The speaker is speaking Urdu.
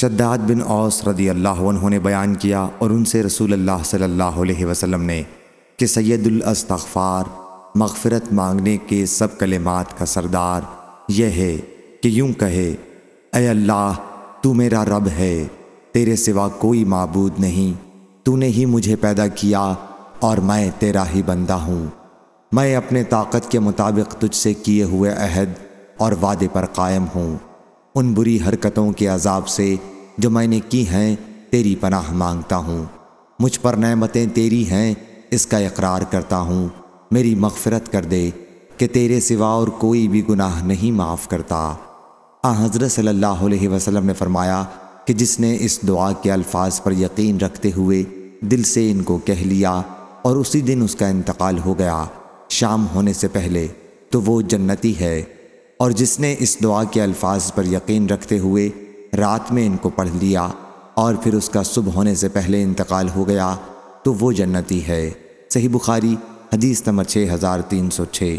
شداد بن اوس رضی اللہ عنہ نے بیان کیا اور ان سے رسول اللہ صلی اللہ علیہ وسلم نے کہ سید الاستغفار مغفرت مانگنے کے سب کلمات کا سردار یہ ہے کہ یوں کہے، اے اللہ، تو میرا رب ہے، تیرے سوا کوئی معبود نہیں، تو نے ہی مجھے پیدا کیا اور میں تیرا ہی بندہ ہوں۔ میں اپنے طاقت کے مطابق تجھ سے کیے ہوئے عہد اور وعدے پر قائم ہوں۔ ان بری حرکتوں کے عذاب سے جو میں نے کی ہیں، تیری پناہ مانگتا ہوں۔ مجھ پر نعمتیں تیری ہیں، اس کا اقرار کرتا ہوں۔ میری مغفرت کر دے کہ تیرے سوا اور کوئی بھی گناہ نہیں معاف کرتا۔ آ، حضرت صلی اللہ علیہ وسلم نے فرمایا کہ جس نے اس دعا کے الفاظ پر یقین رکھتے ہوئے دل سے ان کو کہہ لیا اور اسی دن اس کا انتقال ہو گیا، شام ہونے سے پہلے، تو وہ جنتی ہے۔ اور جس نے اس دعا کے الفاظ پر یقین رکھتے ہوئے رات میں ان کو پڑھ لیا اور پھر اس کا صبح ہونے سے پہلے انتقال ہو گیا، تو وہ جنتی ہے۔ صحیح بخاری، حدیث نمبر 6306